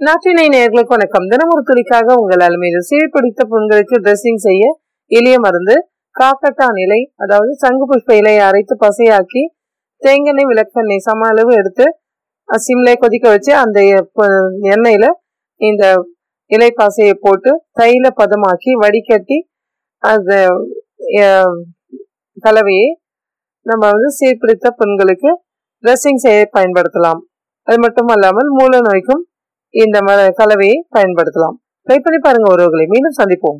நாட்டினை நேர்களுக்கு வணக்கம். தினம் ஒரு துளிக்காக உங்கள் அலுமையில் சீர்பிடித்த புண்களுக்கு ட்ரெஸ்ஸிங் செய்ய எளிய மருந்து காக்கட்டான் இலை அதாவது சங்கு புஷ்ப இலையை அரைத்து பசையாக்கி தேங்கெண்ணெய் விளக்கெண்ணெய் சம அளவு எடுத்து சிம்லே கொதிக்க வச்சு அந்த எண்ணெயில் இந்த இலை பாசையை போட்டு தையில பதமாக்கி வடிகட்டி அந்த கலவையை நம்ம வந்து சீர்பிடித்த பெண்களுக்கு ட்ரெஸ்ஸிங் செய்ய பயன்படுத்தலாம். அது மட்டும் அல்லாமல் மூல நோய்க்கும் இந்த கலவையை பயன்படுத்தலாம். ட்ரை பண்ணி பாருங்க உறவுகளை. மீண்டும் சந்திப்போம்.